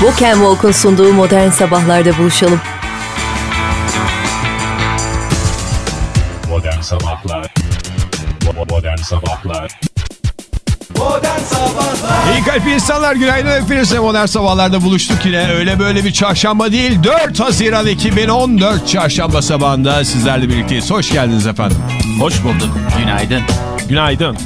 Walk and Walk'un sunduğu Modern Sabahlar'da buluşalım. Modern Sabahlar. Modern Sabahlar. İyi kalp insanlar günaydın hepinize. Modern sabahlarda buluştuk yine. Öyle böyle bir çarşamba değil 4 Haziran 2014 çarşamba sabahında sizlerle birlikteyiz. Hoş geldiniz efendim. Hoş bulduk. Günaydın. günaydın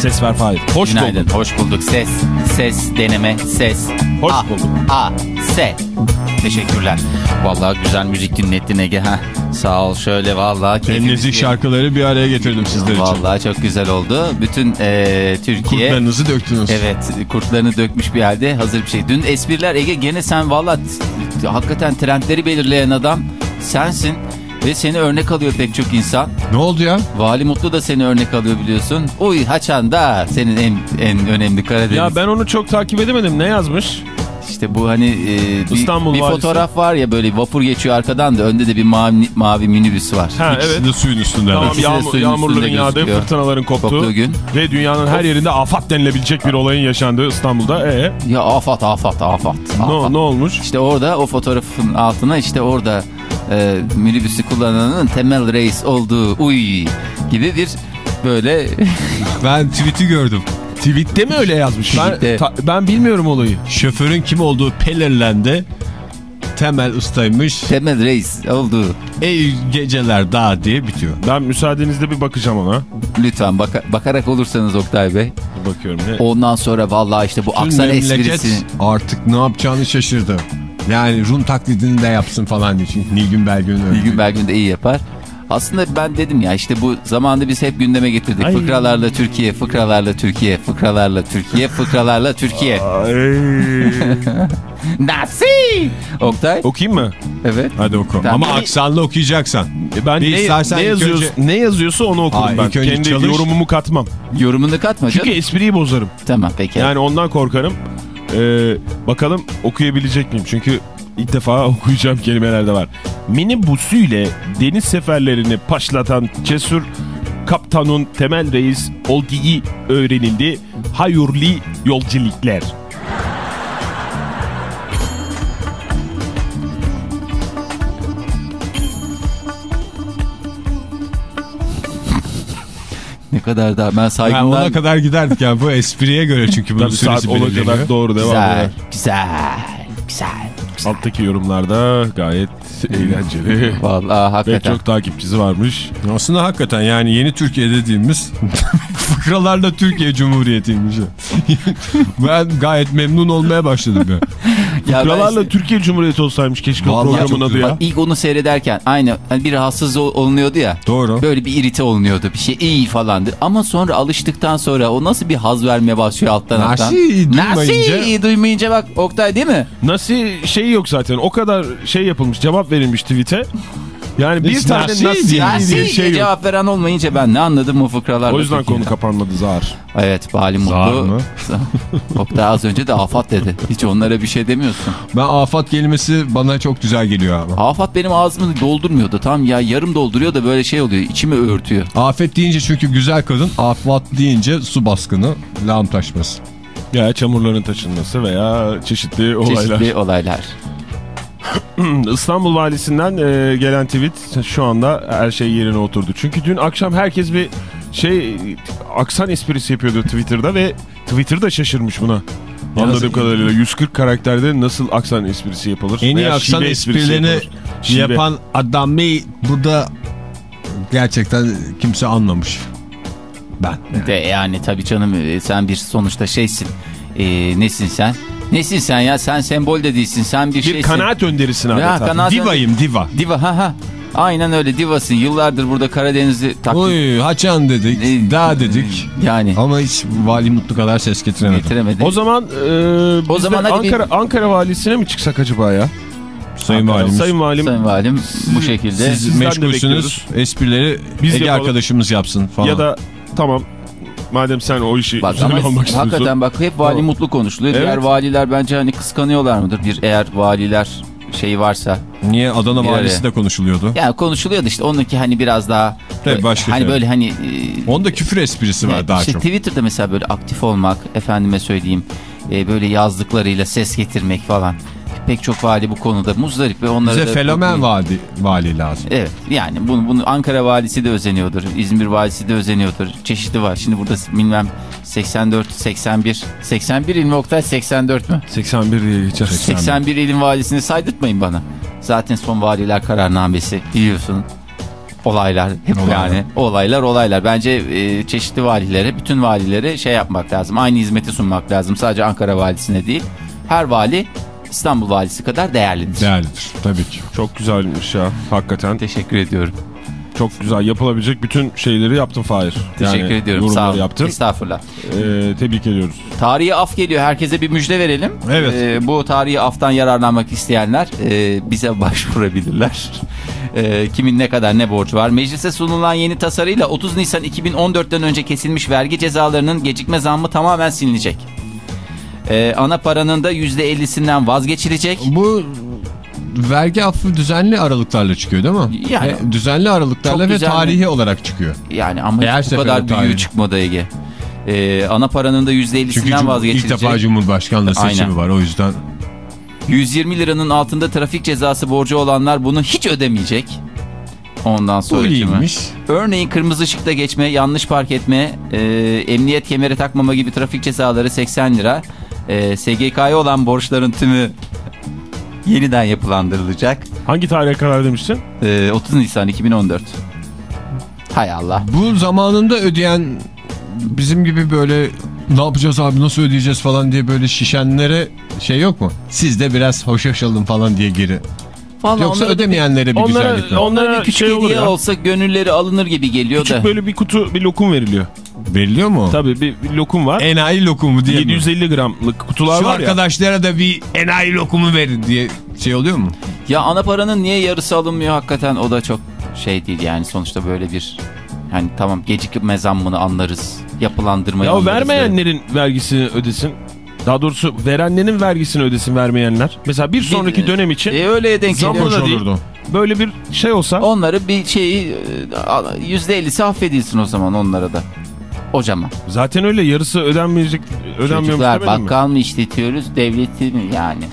ses ver Fahir hoş Günaydın. bulduk Hoş bulduk. Ses, ses, deneme, ses. Hoş A, bulduk. A, S. Teşekkürler. Vallahi güzel müzik dinlettin Ege. Ha. Sağ ol şöyle vallahi. yerinde. şarkıları bir araya getirdim sizler için Vallahi çok güzel oldu. Bütün e, Türkiye... kurtlarınızı döktünüz Evet kurtlarını dökmüş bir halde hazır bir şey. Dün espriler Ege gene sen valla hakikaten trendleri belirleyen adam sensin. Ve seni örnek alıyor pek çok insan. ne oldu ya Vali Mutlu da seni örnek alıyor biliyorsun. Uy Haçan da senin en en önemli Karadeniz. Ya ben onu çok takip edemedim. Ne yazmış? İşte bu hani e, bir, İstanbul bir valisi. fotoğraf var ya böyle vapur geçiyor arkadan da önde de bir mavi, mavi minibüs var. Ha İkisi evet. de suyun üstünde Tamam İkisi de yağmur, suyun yağmurların üstünde yağdığı, gözüküyor. fırtınaların koptuğu, Koptuğu gün. ve dünyanın her yerinde afat denilebilecek bir olayın yaşandığı İstanbul'da. E Ya afat afat afat. ne, afat. ne olmuş? İşte orada o fotoğrafın altına işte orada e, minibüsü kullananın temel reis olduğu uy gibi bir böyle ben tweet'i gördüm Tweet'te mi öyle yazmış? Ben, ta- ben bilmiyorum olayı. şoförün kim olduğu belirlendi temel ustaymış temel reis olduğu. ey geceler daha diye bitiyor Ben müsaadenizle bir bakacağım ona. Lütfen baka- bakarak olursanız Oktay Bey. Bakıyorum ne? Ondan sonra vallahi işte bu Tüm aksan memleket esprisi. artık ne yapacağını şaşırdı. Yani Rum taklidini de yapsın falan diye. Çünkü Nilgün Belgün'ün öyle. Nilgün Belgün de iyi yapar. Aslında ben dedim ya işte bu zamanda biz hep gündeme getirdik. Ay. Fıkralarla Türkiye, fıkralarla Türkiye, fıkralarla Türkiye, fıkralarla Türkiye. Nasıl? Oktay? Okuyayım mı? Evet. Hadi oku. Tamam. Ama aksanlı okuyacaksan. E Ben ne, istersen ne, yazıyorsa, önce- ne yazıyorsa onu okurum Aa, ben. Kendi çalış. yorumumu katmam. Yorumunu katma Çünkü canım. espriyi bozarım. Tamam peki. Yani ondan korkarım. Ee, bakalım okuyabilecek miyim? Çünkü ilk defa okuyacağım kelimeler de var. Minibüsüyle deniz seferlerini başlatan cesur kaptanın temel reis olduğu öğrenildi. Hayırlı yolculuklar. Kadar daha ben Ben saygımdan... ona kadar giderdik yani bu espriye göre çünkü bunun süresi ona belirleniyor. kadar doğru devam Güzel, eder. güzel, güzel. Alttaki yorumlarda gayet eğlenceli. Vallahi Ve hakikaten. çok takipçisi varmış. Aslında hakikaten yani yeni Türkiye dediğimiz fıkralarla Türkiye Cumhuriyeti'ymiş. ben gayet memnun olmaya başladım ya. Ya ben Türkiye Cumhuriyeti olsaymış keşke Vallahi programın adı ya. Bak ilk onu seyrederken aynı hani bir rahatsız ol- olunuyordu ya. Doğru. Böyle bir irite olunuyordu. Bir şey iyi falandı. Ama sonra alıştıktan sonra o nasıl bir haz vermeye başlıyor alttan alttan. Nasıl duymayınca- Nasıl duymayınca bak Oktay değil mi? Nasıl şey yok zaten. O kadar şey yapılmış, cevap verilmiş tweet'e. Yani bir Hiç tane nasıl diye- şey yok. cevap veren olmayınca ben ne anladım o fıkralarla. O yüzden konu Türkiye'den. kapanmadı zar. Evet Bali Zar Mutlu. mı? Oktay az önce de afat dedi. Hiç onlara bir şey demiyorsun. Ben afat kelimesi bana çok güzel geliyor ama. Afat benim ağzımı doldurmuyordu. Tam ya yarım dolduruyor da böyle şey oluyor. İçimi örtüyor. Afet deyince çünkü güzel kadın, afat deyince su baskını, lağım taşması. Ya çamurların taşınması veya çeşitli olaylar. Çeşitli olaylar. İstanbul Valisi'nden e, gelen tweet şu anda her şey yerine oturdu. Çünkü dün akşam herkes bir şey aksan esprisi yapıyordu Twitter'da ve Twitter da şaşırmış buna. Anladığım kadarıyla 140 karakterde nasıl aksan esprisi yapılır? En iyi aksan esprilerini yapan adamı burada gerçekten kimse anlamış. Ben. De yani tabii canım e, sen bir sonuçta şeysin. E, nesin sen? Nesin sen ya? Sen sembol de değilsin. Sen bir, Bir şeysin. kanaat önderisin Ya, adeta. kanaat- Divayım diva. Diva ha ha. Aynen öyle divasın. Yıllardır burada Karadeniz'i taklit Oy haçan dedik, E, da dedik. yani Ama hiç vali mutlu kadar ses getiremedim. getiremedi. O zaman e, biz zaman hadi bir- Ankara, Ankara valisine mi çıksak acaba ya? Sayın Ankara- valimiz. Sayın valim Sayın Valim bu şekilde. Siz meşgulsünüz. Esprileri Biz Ege yapalım. arkadaşımız yapsın falan. ya da tamam madem sen o işi Bak ama almak istiyorsun. hakikaten bak hep vali Tamam. mutlu konuşuluyor. Evet. Diğer valiler bence hani kıskanıyorlar mıdır? Bir eğer valiler şeyi varsa. Niye Adana valisi de konuşuluyordu. Yani konuşuluyordu işte onunki hani biraz daha Tabii başka hani şey. böyle hani e, Onda küfür esprisi var daha işte çok. Twitter'da mesela böyle aktif olmak, efendime söyleyeyim, e, böyle yazdıklarıyla ses getirmek falan. Pek çok vali bu konuda muzdarip ve onlara Bize da- fenomen vali, vali lazım. Evet yani bunu, bunu Ankara valisi de özeniyordur. İzmir valisi de özeniyordur. Çeşitli var. Şimdi burada bilmem 84, 81, 81 il mi Oktay 84 mü? 81 diye geçer. 81 ilin valisini saydırtmayın bana. Zaten son valiler kararnamesi biliyorsun. Olaylar hep Olaylar. yani olaylar olaylar. Bence e, çeşitli valilere, bütün valilere şey yapmak lazım. Aynı hizmeti sunmak lazım. Sadece Ankara valisine değil. Her vali İstanbul valisi kadar değerlidir. Değerlidir tabii ki. Çok güzelmiş ya hakikaten. Teşekkür ediyorum. Çok güzel yapılabilecek bütün şeyleri yaptın Fahir. Teşekkür ediyorum. yorumları Sağ olun. yaptın. Estağfurullah. Ee, tebrik ediyoruz. Tarihi af geliyor. Herkese bir müjde verelim. Evet. Ee, bu tarihi aftan yararlanmak isteyenler e, bize başvurabilirler. E, kimin ne kadar ne borcu var. Meclise sunulan yeni tasarıyla 30 Nisan 2014'ten önce kesilmiş vergi cezalarının gecikme zammı tamamen silinecek. E, ana paranın da %50'sinden vazgeçilecek. Bu vergi affı düzenli aralıklarla çıkıyor değil mi? Yani- E, düzenli aralıklarla ve düzenli. tarihi olarak çıkıyor. Yani ama hiç bu kadar seferinde büyüğü tarihi. çıkmadı Ege. E, ana paranın da Çünkü %50'sinden cum- ilk vazgeçilecek. defa Cumhurbaşkanlığı seçimi Aynen. var o yüzden. 120 liranın altında trafik cezası borcu olanlar bunu hiç ödemeyecek. Ondan sonra iyiymiş. Örneğin kırmızı ışıkta geçme, yanlış park etme, e, emniyet kemeri takmama gibi trafik cezaları 80 lira. E, SGK'ya olan borçların tümü yeniden yapılandırılacak. Hangi tarihe karar demiştin? E, 30 Nisan 2014. Hay Allah. Bu zamanında ödeyen bizim gibi böyle ne yapacağız abi nasıl ödeyeceğiz falan diye böyle şişenlere şey yok mu? Siz de biraz hoşaşalım falan diye geri. Vallahi Yoksa onlara- ödemeyenlere bir onlara- güzellik mi? on- Onlara bir Onlara küçük şey hediye olsa gönülleri alınır gibi geliyor Küçük da. böyle bir kutu bir lokum veriliyor. Veriliyor mu? Tabii bir, bir lokum var. Enayi lokumu diye mi? 750 gramlık kutular Şu var ya. arkadaşlara da bir enayi lokumu verin diye şey oluyor mu? Ya ana paranın niye yarısı alınmıyor hakikaten o da çok şey değil yani sonuçta böyle bir hani tamam gecikme zammını anlarız yapılandırmayı Ya anlarız da. vermeyenlerin vergisini ödesin. Daha doğrusu verenlerin vergisini ödesin vermeyenler. Mesela bir sonraki Bir- dönem için E öyle denk Zammı da değil. olurdu. böyle bir şey olsa Onları bir şeyi e, yüzde ellisi affedilsin o zaman onlara da. Hocama. zaten öyle yarısı ödenmeyecek ödenmiyormuş Çocuklar demedim mi? bakkal mı işletiyoruz devleti mi yani.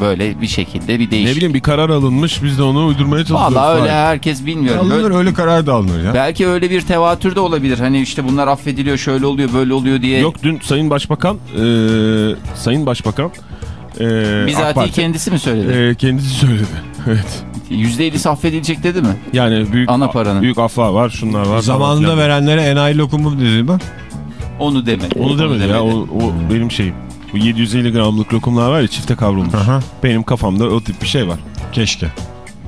Böyle bir şekilde bir Ne değişik. bileyim bir karar alınmış biz de onu uydurmaya çalışıyoruz. Valla öyle herkes bilmiyorum. Alınır Böyle- öyle karar da alınır ya. belki öyle bir tevatür de olabilir. Hani işte bunlar affediliyor şöyle oluyor böyle oluyor diye. Yok dün Sayın Başbakan e, Sayın Başbakan e, Bizatihi kendisi mi söyledi? e, kendisi söyledi. evet. Yüzde ellisi affedilecek dedi mi? Yani büyük Ana paranın. büyük aflar var, şunlar var. falan Zamanında filan. verenlere enayi lokumu dedi mi? Onu demedi. Onu demedi ya. O, o benim şeyim. Bu 750 gramlık lokumlar var ya çifte kavrulmuş. Aha. Benim kafamda o tip bir şey var. Keşke.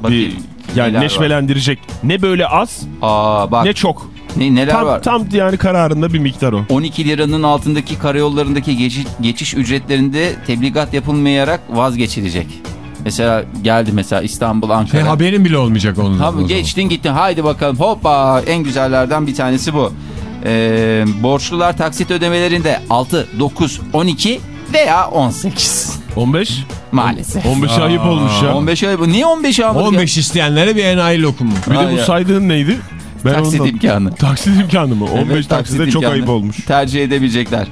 Bakayım, Bir, yani neler var? neşvelendirecek. Ne böyle az Aa bak ne ne, çok. neler Tam, var. tam yani kararında bir miktar o. 12 liranın altındaki karayollarındaki geçiş, geçiş ücretlerinde tebligat yapılmayarak vazgeçilecek. Mesela geldi mesela İstanbul, Şey, Ankara. haberin bile olmayacak onun. Tabii zaman. geçtin gittin haydi bakalım hoppa en güzellerden bir tanesi bu. Ee, borçlular taksit ödemelerinde 6, 9, 12 veya 18 15? maalesef. 15 Aa. ayıp olmuş ya. 15 ay bu. Niye 15 almadık 15 isteyenlere bir enayi lokumu. Bir de Aa, bu ya. saydığın neydi? Ben Taksit ondan- imkanı. Taksit imkanı mı? 15 Evet, takside çok imkanı ayıp olmuş. Tercih edebilecekler.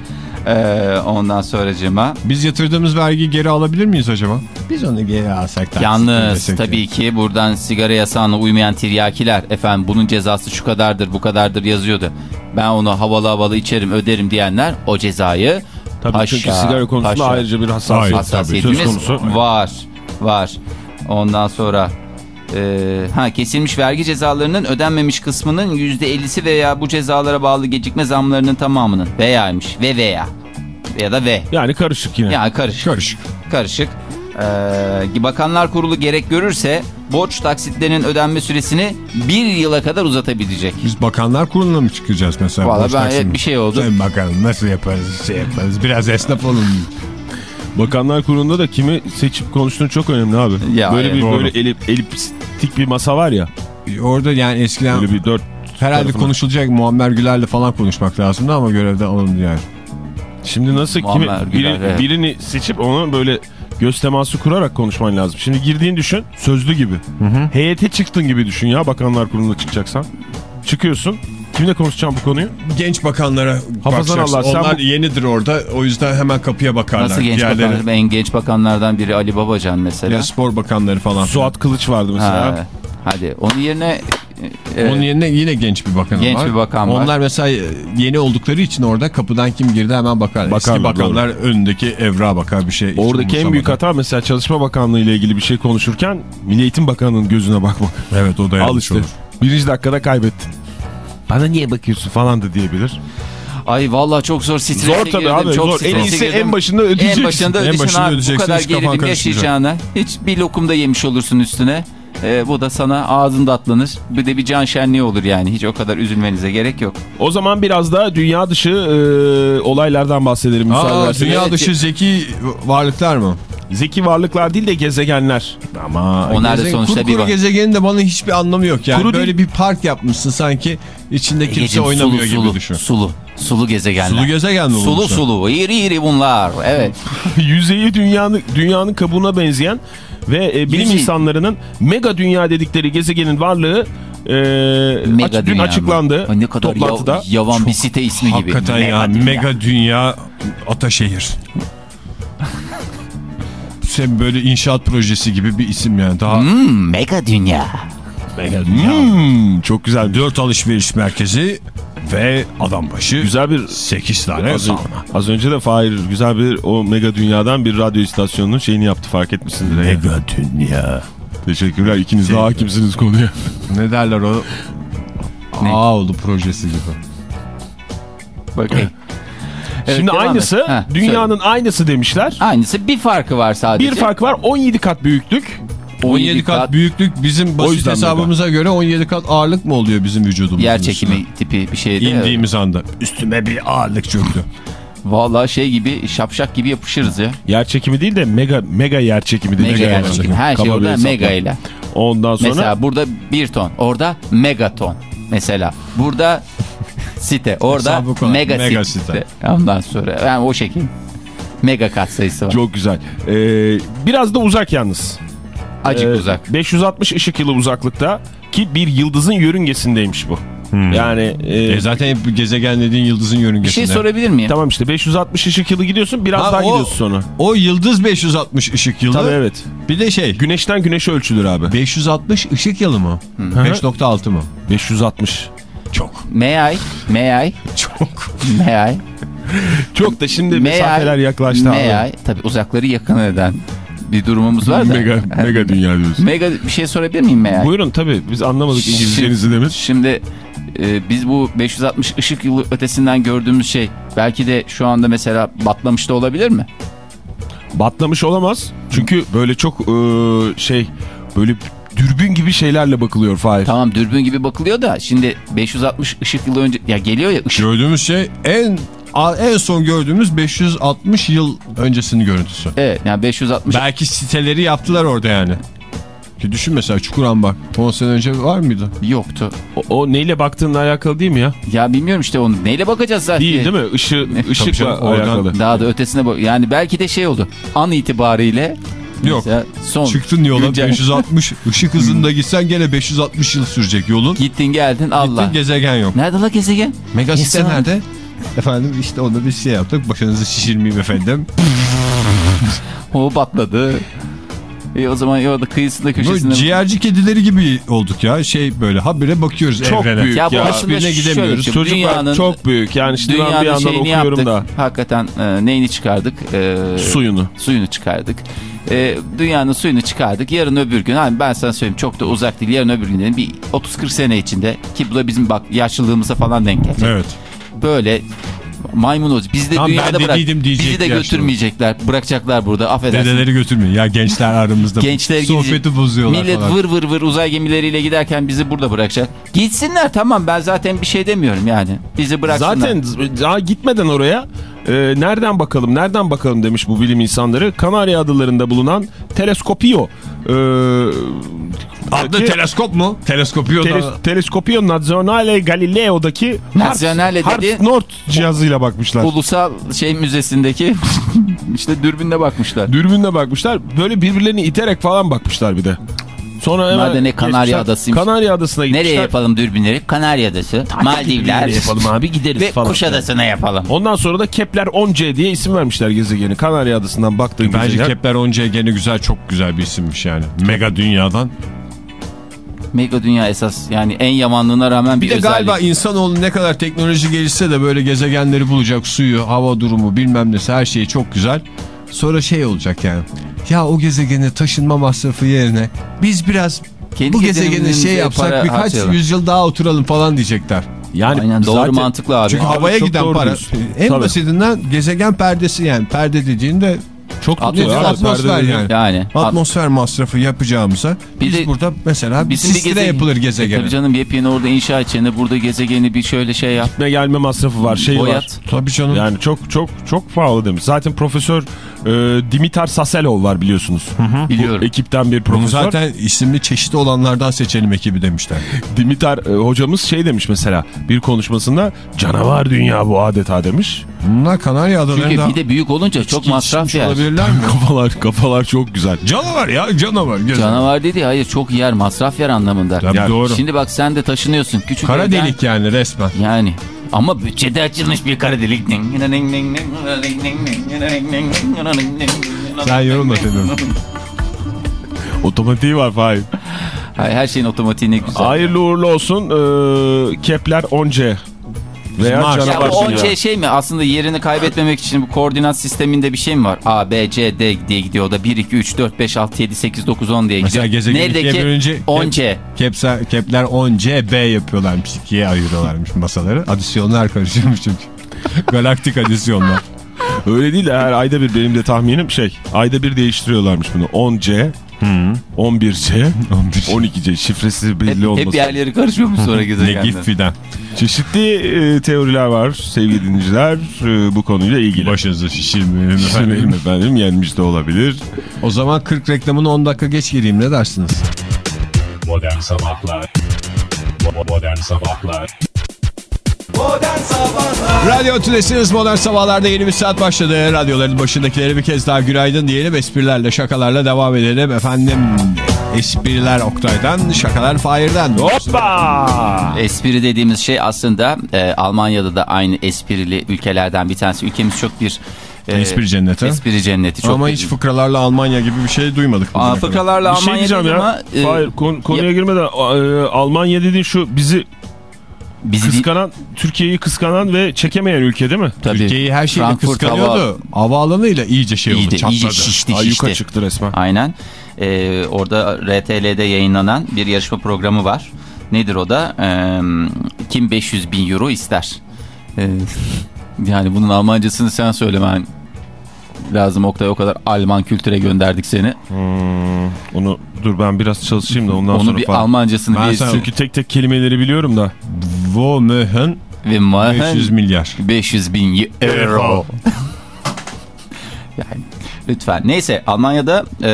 Ee, ondan sonracığıma. Biz yatırdığımız vergiyi geri alabilir miyiz acaba? Biz onu geri alsak Yalnız tabii ki buradan sigara yasağına uymayan tiryakiler efendim bunun cezası şu kadardır bu kadardır yazıyordu. Ben onu havalı havalı içerim öderim diyenler o cezayı Tabii çünkü Aşağı, sigara konusunda aşağı. ayrıca bir hassasiyet, Hayır, hassasiyetimiz konusu. var. Var. Ondan sonra e, ha kesilmiş vergi cezalarının ödenmemiş kısmının %50'si veya bu cezalara bağlı gecikme zamlarının tamamının veyaymış ve veya ya da ve. Yani karışık yine. Yani karışık. Karışık. Karışık. Ee, Bakanlar Kurulu gerek görürse borç taksitlerinin ödenme süresini bir yıla kadar uzatabilecek. Biz bakanlar kuruluna mı çıkacağız mesela? Valla ben mi? bir şey oldu. Sayın bakanım nasıl yaparız şey yaparız. Biraz esnaf olun. Bakanlar Kurulu'nda da kimi seçip konuştuğun çok önemli abi. Ya, böyle evet, bir doğru. böyle elip, elipstik bir masa var ya. Orada yani eskiden Böyle bir dört herhalde tarafına. konuşulacak Muammer Güler'le falan konuşmak lazımdı ama görevden alındı yani. Şimdi nasıl kimi, Güler, biri- evet. birini seçip ona böyle göz teması kurarak konuşman lazım. Şimdi girdiğin düşün sözlü gibi. Heyete çıktın gibi düşün ya Bakanlar Kurulu'na çıkacaksan. Çıkıyorsun Kimle konuşacağım bu konuyu? Genç bakanlara Hafızan. Allah, sen Onlar bu- yenidir orada. O yüzden hemen kapıya bakarlar. Nasıl genç Diğerleri- bakan? En genç bakanlardan biri Ali Babacan mesela. Ya spor bakanları falan. Suat Kılıç vardı mesela. Ha, hadi onun yerine e, Onun yerine yine genç bir bakan Genç var. bir bakan var. Onlar mesela yeni oldukları için orada kapıdan kim girdi hemen bakar. Eski Bakarlar, bakanlar önündeki evrağa bakar bir şey. Oradaki en büyük hata mesela Çalışma Bakanlığı ile ilgili bir şey konuşurken Milli Eğitim Bakanı'nın gözüne bakmak. Evet o da Al yanlış işte. olur. Birinci dakikada kaybettin. Bana niye bakıyorsun falan da diyebilir. ay vallahi çok zor strese Zor tabii girdim. abi, çok zor. En iyisi girdim. en başında ödeyeceksin. En başında En ödeyeceksin başında abi. Bu ödeyeceksin, kadar hiç kafan gerilim yaşayacağına hiç bir lokumda yemiş olursun üstüne. E, bu da sana ağzında atlanır. Bir de bir can şenliği olur yani. Hiç o kadar üzülmenize gerek yok. O zaman biraz da dünya dışı e, olaylardan bahsedelim. müsaade Aa, ederseniz. dünya Evet. dışı zeki varlıklar mı? Zeki varlıklar değil de gezegenler. Ama Onlar da gezegen- sonuçta kuru bir kuru var. gezegenin de bana hiçbir anlamı yok yani. Kuru Böyle değil. bir park yapmışsın sanki içinde kimse Egeciğim, oynamıyor sulu, gibi sulu, düşün. Sulu. Sulu gezegenler. Sulu gezegen mi Sulu bulmuşlar? sulu. İri iri bunlar. Evet. Yüzeyi dünyanın, dünyanın kabuğuna benzeyen ve e, bilim Yüzey- insanlarının mega dünya dedikleri gezegenin varlığı e, Mega aç- dün açıklandı Ay, Ne kadar toplantıda. yav- yavan bir site ismi gibi. Hakikaten ya dünya. mega dünya Ataşehir. Sen böyle inşaat projesi gibi bir isim yani. Daha Hmm, mega dünya. mega dünya. Hmm, çok güzel. Dört alışveriş merkezi ve adam başı Güzel bir 8 tane Az, sauna. az önce de Fahir güzel bir o mega dünyadan bir radyo istasyonunun şeyini yaptı fark etmişsindir. Mega dünya. Teşekkürler ikiniz Şey- de hakimsiniz konuya. Ne derler o? Ne? Ağolu projesi gibi. Bakayım. Evet, Şimdi aynısı Ha, dünyanın aynısı demişler. söyle. Aynısı bir farkı var sadece. Bir fark var 17 kat büyüklük. 17 kat, büyüklük bizim basit hesabımıza göre 17 kat ağırlık mı oluyor bizim vücudumuzun Yer çekimi üstüne? tipi bir şey değil. İndiğimiz anda üstüme bir ağırlık çöktü. Vallahi şey gibi şapşak gibi yapışırız ya. Yer çekimi değil de mega mega yer çekimi dedi. Mega yer çekimi. Her şey Kaba bir orada mega ile. Ondan sonra Mesela burada bir ton. Orada megaton. Mesela burada site. Orada mega, Mega site. site. Ondan sonra yani o şekil. Mega kat sayısı var. çok güzel. Ee, biraz da uzak yalnız. Acık Ee, uzak. 560 ışık yılı uzaklıkta ki bir yıldızın yörüngesindeymiş bu. Yani e, E zaten hep gezegen dediğin yıldızın Bir yörüngesinde. şey sorabilir miyim? tamam işte 560 ışık yılı gidiyorsun biraz Ha, daha o- gidiyorsun sonra. O yıldız 560 ışık yılı. Tabii evet. Bir de şey Güneşten güneşe ölçülür abi. 560 ışık yılı mı? 5.6 mı? 560. Çok. May I? May I? Çok. May I? Çok da şimdi mesafeler yaklaştı May abi. I? Tabii uzakları yakın eden bir durumumuz var da. Mega, mega dünya diyorsun. Mega bir şey sorabilir miyim I? Buyurun tabii biz anlamadık İngilizcenizi demin. Şimdi e, biz bu 560 ışık yılı ötesinden gördüğümüz şey belki de şu anda mesela batlamış da olabilir mi? Batlamış olamaz. Çünkü böyle çok e, şey böyle dürbün gibi şeylerle bakılıyor Fahir. Tamam dürbün gibi bakılıyor da şimdi 560 ışık yılı önce ya geliyor ya ışık. Gördüğümüz şey en en son gördüğümüz 560 yıl öncesinin görüntüsü. Evet yani 560 Belki siteleri yaptılar orada yani. Bir düşün mesela Çukurambar 10 sene önce var mıydı? yoktu. O, o neyle baktığınla alakalı değil mi ya? Ya bilmiyorum işte onu neyle bakacağız zaten? Değil değil mi? Işı, ışıkla canım, alakalı. Daha da ötesine bak. Yani belki de şey oldu. An itibariyle Yok. mesela son Çıktın yola güncel- 560 ışık hızında gitsen gene 560 yıl sürecek yolun. Gittin geldin Allah. Gittin gezegen yok. Nerede la gezegen? Mega site Gezegen. nerede? Efendim işte onda bir şey yaptık. Başınızı şişirmeyeyim efendim. O batladı. E o zaman orada kıyısında köşesinde. Böyle ciğerci kedileri gibi olduk ya. Şey böyle habire bakıyoruz Çok evrene. büyük. ya Ya, hiçbirine şöyle gidemiyoruz. şey, Çocuklar dünyanın, çok büyük. Yani şimdi ben bir yandan okuyorum yaptık. da Hakikaten e, neyini çıkardık? E, suyunu. suyunu çıkardık. E, dünyanın suyunu çıkardık. Yarın öbür gün hani ben sana söyleyeyim çok da uzak değil. Yarın öbür gün dedim bir 30-40 sene içinde ki bu da bizim bak yaşlılığımıza falan denk gelecek. Evet. Böyle maymun olacak. Bizi de Tam dünyada bırak. Bizi de götürmeyecekler. Bırakacaklar burada. Affedersin. Dedeleri götürmüyor. Ya gençler aramızda. Gençler Sohbeti gidecek. bozuyorlar Millet falan. vır vır vır uzay gemileriyle giderken bizi burada bırakacak. Gitsinler tamam ben zaten bir şey demiyorum yani. Bizi bıraksınlar. Zaten daha gitmeden oraya e, nereden bakalım nereden bakalım demiş bu bilim insanları. Kanarya adalarında bulunan Teleskopio e, Adlı ki- teleskop mu? Teleskopiyo Teles, da. Teleskopio Nazionale Galileo'daki Nazionale Harf, dedi. Harf Nord cihazıyla bakmışlar. Ulusal şey müzesindeki işte dürbünle bakmışlar. Dürbünle bakmışlar. Böyle birbirlerini iterek falan bakmışlar bir de. Sonra hemen Madem ne Kanarya Adasıymış. Kanarya Adası'na gitmişler. Nereye yapalım dürbünleri? Kanarya Adası, Maldivler Nereye yapalım abi gideriz ve falan. Kuşadası'na yapalım. Ondan sonra da Kepler 10C diye isim vermişler gezegeni. Kanarya Adası'ndan baktığın Bence gezegen. Kepler 10C gene güzel çok güzel bir isimmiş yani. Mega dünyadan. Mega dünya esas yani en yamanlığına rağmen bir, Bir de özellik. galiba insanoğlu ne kadar teknoloji gelişse de böyle gezegenleri bulacak suyu, hava durumu bilmem nesi her şeyi çok güzel. Sonra şey olacak yani. Ya o gezegene taşınma masrafı yerine biz biraz Kendi bu gezegene şey yapsak para birkaç harcayalım. yüzyıl daha oturalım falan diyecekler. Yani Aynen doğru zaten- mantıklı abi. Çünkü Abi havaya giden para diyorsun. en Tabii. basitinden gezegen perdesi yani perde dediğinde çok Atmosfer, tutuyor. atmosfer perde yani. Yani atmosfer masrafı yapacağımıza Bir biz de- burada mesela bizim bir gezegen- yapılır gezegen. Tabii canım yepyeni orada inşa edeceğine burada gezegeni bir şöyle şey yap. Gitme gelme masrafı var şey var. Boyat. Tabii canım. Yani çok çok çok pahalı demiş. Zaten Profesör e, Dimitar Saselov var biliyorsunuz. Biliyorum. Bu ekipten bir Bunu profesör. zaten isimli çeşitli olanlardan seçelim ekibi demişler. Dimitar e, hocamız şey demiş mesela bir konuşmasında canavar dünya bu adeta demiş. Bunlar Kanarya Çünkü adalarında bir de büyük olunca çok masraf yer. Olabilirler mi? Kafalar kafalar çok güzel. Canavar ya canavar. gezegen. Canavar dedi hayır çok yer masraf yer anlamında. Tabii Yani doğru. Şimdi bak sen de taşınıyorsun. Küçük Kara evden- delik yani resmen. Yani ama bütçede açılmış bir kara delik. Sen yorulma Fedon. Otomatiği var Fahir. Hayır, her şeyin otomatiğine güzel. Hayırlı uğurlu olsun e, Kepler 10C. Veya Mars. Ya canavar bu onca şey mi aslında yerini kaybetmemek için bu koordinat sisteminde bir şey mi var? A, B, C, D diye gidiyor o da 1, 2, 3, 4, 5, 6, 7, 8, 9, 10 diye gidiyor. Mesela gezegen Neredeki bölünce 10C. Kepler, Kepler 10C B yapıyorlarmış. ikiye ayırıyorlarmış masaları. Adisyonlar karışıyormuş çünkü. Galaktik adisyonlar. Öyle değil de her ayda bir benim de tahminim şey. Ayda bir değiştiriyorlarmış bunu. 10C, 11C, 12C şifresi belli Hep, olmasın. hep yerleri karışıyormuş sonra Ne gezegenler. gif fidan. Çeşitli e, teoriler var sevgili dinleyiciler e, bu konuyla ilgili. Başınızı şişirmeyin Efendim, efendim. efendim yenmiş de olabilir. O zaman 40 reklamını 10 dakika geç gireyim ne dersiniz? Modern Sabahlar Modern Sabahlar Radyo Tülesi'niz Modern Sabahlar'da yeni bir saat başladı. Radyoların başındakilere bir kez daha günaydın diyelim. Esprilerle şakalarla devam edelim. Efendim espriler Oktay'dan, şakalar Fahir'den. Hoppa! Espri dediğimiz şey aslında e, Almanya'da da aynı esprili ülkelerden bir tanesi. Ülkemiz çok bir e, Espri cenneti. Espri cenneti. Çok Ama hiç fıkralarla Almanya gibi bir şey duymadık. Aa, bugüne kadar. fıkralarla Bir şey Almanya diyeceğim ya. ama e, Hayır kon- konuya ya- girmeden e, Almanya dediğin şu bizi bizi kıskanan, Türkiye'yi kıskanan ve çekemeyen ülke değil mi? tabii. Türkiye'yi her şeyle Frankfurt kıskanıyordu. Havaalanıyla iyice şey oldu, İyice, çatladı. iyice şişti Ayyuka şişti. çıktı resmen. Aynen. Ee, orada RTL'de yayınlanan bir yarışma programı var. Nedir o da? Ee, kim 500 bin euro ister? Ee, yani bunun Almancasını sen söylemen lazım Oktay. O kadar Alman kültüre gönderdik seni. Hmm, onu dur ben biraz çalışayım da ondan Onu sonra bir falan. Almancasını Ben bir... Çünkü tek tek kelimeleri biliyorum da. Vomöhen Ve Mahen 500 milyar. 500 bin euro. yani lütfen. Neyse Almanya'da e,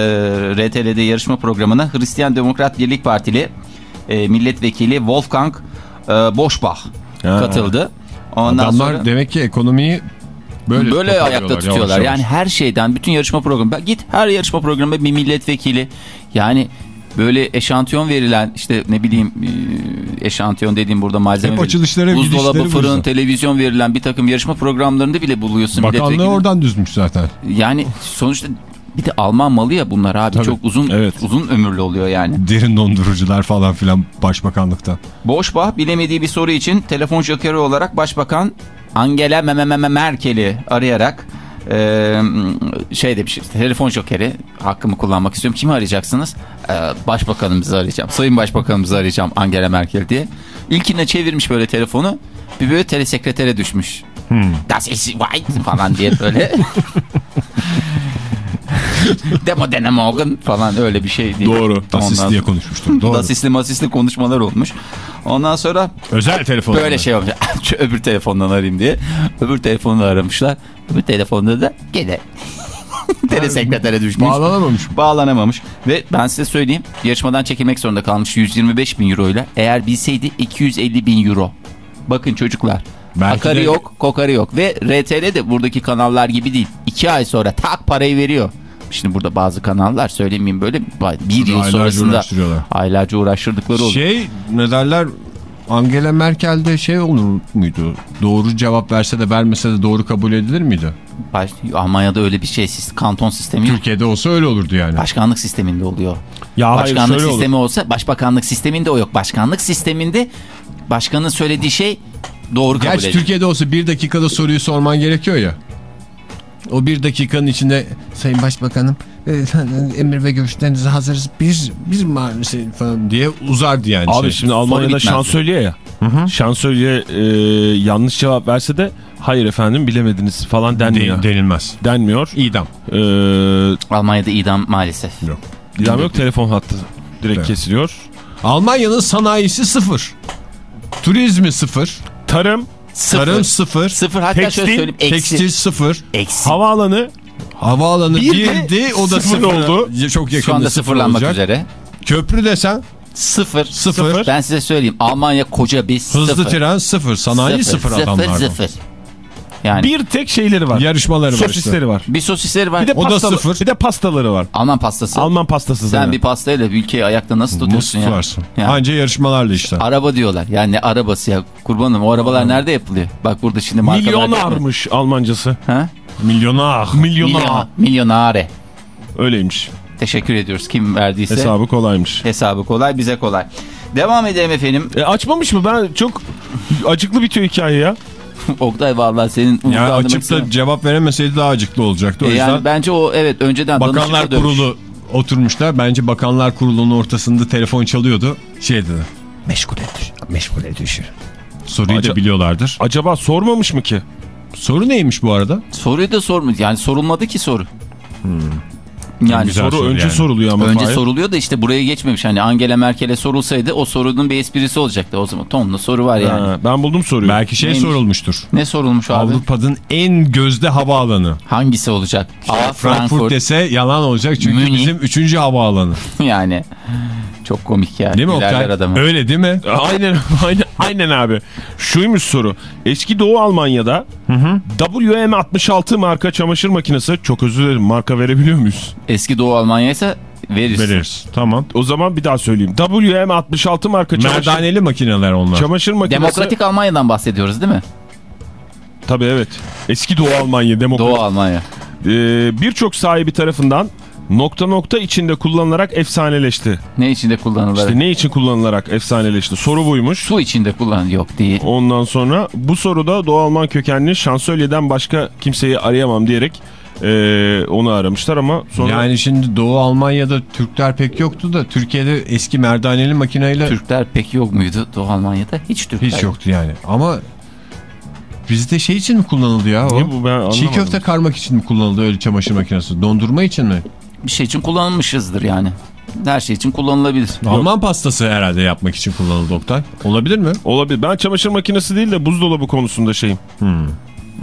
RTL'de yarışma programına Hristiyan Demokrat Birlik Partili e, milletvekili Wolfgang e, Boschbach Ha. katıldı. Ondan Adamlar sonra demek ki ekonomiyi böyle, böyle ayakta yavaş tutuyorlar. yavaş. Yani her şeyden bütün yarışma programı. Git her yarışma programında bir milletvekili yani böyle eşantiyon verilen işte ne bileyim e, eşantiyon dediğim burada malzeme Hep açılışları, buzdolabı, fırın, yüzden. televizyon verilen bir takım yarışma programlarında bile buluyorsun Bakanlığı oradan düzmüş zaten. Yani sonuçta bir de Alman malı ya bunlar abi Tabii. çok uzun Evet. uzun ömürlü oluyor yani. Derin dondurucular falan filan başbakanlıkta. Boşbah bilemediği bir soru için telefon jokeri olarak Başbakan Angela Merkel'i arayarak e, şey demiş telefon jokeri hakkımı kullanmak istiyorum. Kimi arayacaksınız? E, başbakanımızı arayacağım. Sayın Başbakanımızı arayacağım Angela Merkel diye. İlkine çevirmiş böyle telefonu. Bir böyle telesekretere düşmüş. Das ist weit falan diye böyle. Demo dene morgen falan öyle bir şey değil. Doğru. Asist Ondan- diye konuşmuştur. Doğru. Dasisli masisli konuşmalar olmuş. Ondan sonra Özel telefon. böyle şey olmuş. Öbür telefondan arayayım diye. Öbür telefonla aramışlar. Öbür telefonda da gene telesekretere düşmüş. Bağlanamamış. Bağlanamamış. Ve ben size söyleyeyim yarışmadan çekilmek zorunda kalmış 125 bin euro ile. Eğer bilseydi 250 bin euro. Bakın çocuklar. Belki Akarı de- yok, kokarı yok. Ve RTL de buradaki kanallar gibi değil. 2 ay sonra tak parayı veriyor. Şimdi burada bazı kanallar söylemeyeyim böyle bir yıl Aylarca sonrasında aylarca uğraştırdıkları olur. Şey ne derler Angela Merkel'de şey olur muydu? Doğru cevap verse de vermese de doğru kabul edilir miydi? Baş- Almanya'da öyle bir şey kanton sistemi yok. Türkiye'de olsa öyle olurdu yani. Başkanlık sisteminde oluyor. Ya hayır Başkanlık olur. sistemi olsa başbakanlık sisteminde o yok. Başkanlık sisteminde başkanın söylediği şey doğru kabul Gerçi edilir. Türkiye'de olsa bir dakikada soruyu sorman gerekiyor ya. O bir dakikanın içinde Sayın Başbakanım e, emir ve görüşlerinize hazırız. Bir, bir maalesef falan diye uzardı yani. Abi şey. şimdi Almanya'da şansölye ya. Şansölye e, yanlış cevap verse de hayır efendim bilemediniz falan denmiyor. De- denilmez. Denmiyor. İdam. E, Almanya'da idam maalesef. Yok. İdam yok telefon hattı direkt Evet. kesiliyor. Almanya'nın sanayisi sıfır. Turizmi sıfır. Tarım, Sıfır. Tarım sıfır. Sıfır hatta Tekstil, şöyle söyleyeyim. Eksi. Tekstil sıfır. Eksi. havaalanı Havaalanı Bir birdi o da sıfır sıfır oldu. Çok yakında Şu anda sıfır sıfırlanmak olacak. üzere. Köprü desen Sıfır. Sıfır. Ben size söyleyeyim. Almanya koca bir sıfır. hızlı tren sıfır. Sanayi sıfır, sıfır, adamlarda. sıfır. Yani bir, bir tek şeyleri var. Yarışmaları var işte. Sosisleri var. sosisleri var. Bir de, O da pastalı, sıfır. bir de pastaları var. Alman pastası. Alman pastası Sen zaten. bir pastayla ülkeyi ayakta nasıl tutuyorsun Nasıl ya? tutarsın? Ya. Anca yarışmalarla işte. Araba diyorlar. Yani ne arabası ya? Kurbanım o arabalar nerede yapılıyor? Bak burada şimdi markalar. Milyonarmış Almancası. Ha? Milyonar. Milyonar. Milyon, milyonare. Öyleymiş. Teşekkür ediyoruz kim verdiyse. Hesabı kolaymış. Hesabı kolay bize kolay. Devam edelim efendim. E, açmamış mı? Ben çok acıklı bitiyor hikaye ya. Oktay vallahi senin Yani açıp da cevap veremeseydi daha acıklı olacaktı. O E yüzden yani bence o evet önceden Bakanlar. Kurulu oturmuşlar. Bence Bakanlar Kurulu'nun ortasında telefon çalıyordu. Şey dedi. Meşgul et. Meşgul düşür. Soruyu Aca- da biliyorlardır. Acaba sormamış mı ki? Soru neymiş bu arada? Soruyu da sormuş. Yani sorulmadı ki soru. Yani Güzel Soru soru önce yani. soruluyor ama. önce Fahir. soruluyor da işte buraya geçmemiş. Hani Angela Merkel'e sorulsaydı o sorunun bir esprisi olacaktı. O zaman tonlu soru var yani. Ha, ben buldum soruyu. Belki şey Neymiş? sorulmuştur. Ne sorulmuş abi? Avrupa'nın en gözde havaalanı. Hangisi olacak? A. Frankfurt, Frankfurt. dese yalan olacak çünkü Münih. bizim üçüncü havaalanı. yani. Çok komik ya. Değil mi Oktay? adamı. Öyle değil mi? Aynen, aynen, aynen abi. Şuymuş soru. Eski Doğu Almanya'da WM66 marka çamaşır makinesi çok özür dilerim marka verebiliyor muyuz? Eski Doğu Almanya ise veririz. Veririz. Tamam. O zaman bir daha söyleyeyim. WM66 marka çamaşır, Merdaneli makineler onlar. çamaşır makinesi. Demokratik Almanya'dan bahsediyoruz değil mi? Tabii evet. Eski Doğu Almanya demokratik. Doğu Almanya. Ee, Birçok sahibi tarafından nokta nokta içinde kullanılarak efsaneleşti. Ne içinde kullanılır? İşte ne için kullanılarak efsaneleşti? Soru buymuş. Su içinde kullan yok değil. Ondan sonra bu soruda Doğu Alman kökenli şansölyeden başka kimseyi arayamam diyerek ee, onu aramışlar ama sonra Yani şimdi Doğu Almanya'da Türkler pek yoktu da Türkiye'de eski merdaneli makineyle Türkler pek yok muydu Doğu Almanya'da? Hiç Türkler hiç yoktu yani. Ama bizde şey için mi kullanıldı ya o? Ne bu ben anlamadım. Çiğ köfte karmak için mi kullanıldı öyle çamaşır makinesi? Dondurma için mi? Bir şey için kullanılmışızdır yani. Her şey için kullanılabilir. Alman pastası herhalde yapmak için kullanıldı Oktay. Olabilir mi? Olabilir. Ben çamaşır makinesi değil de buzdolabı konusunda şeyim. Hmm.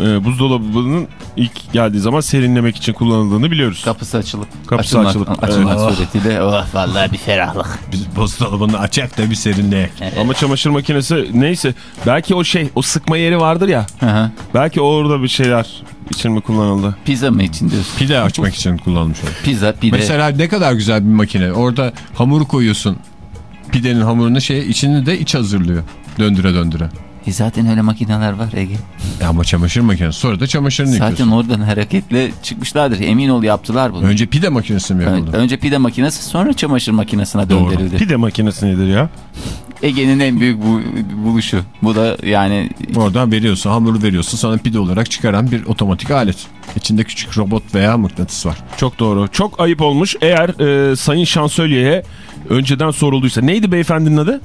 Ee, buzdolabının ilk geldiği zaman serinlemek için kullanıldığını biliyoruz. Kapısı açılıp Kapısı açılmak, açılıp, açılmak evet. suretiyle oh, vallahi bir ferahlık. Biz buzdolabını açak da bir serinleyek. Ama çamaşır makinesi neyse belki o şey o sıkma yeri vardır ya Hı hı. belki orada bir şeyler için mi kullanıldı? Pizza mı için diyorsun? Pide açmak için kullanılmış olur. Pizza, pide. Mesela ne kadar güzel bir makine. Orada hamuru koyuyorsun. Pidenin hamurunu şey içini de iç hazırlıyor. Döndüre döndüre. E zaten öyle makineler var Ege. Ya ama çamaşır makinesi. Sonra da çamaşırını Zaten yıkıyorsun. oradan hareketle çıkmışlardır. Emin ol yaptılar bunu. Önce pide makinesi mi yapıldı? Önce pide makinesi sonra çamaşır makinesine Doğru. döndürüldü. Pide makinesi nedir ya? Ege'nin en büyük bu, buluşu. Bu da yani Oradan veriyorsun, hamuru veriyorsun. Sana pide olarak çıkaran bir otomatik alet. İçinde küçük robot veya mıknatıs var. Çok doğru. Çok ayıp olmuş. Eğer e, Sayın Şansölye'ye önceden sorulduysa. Neydi beyefendinin adı?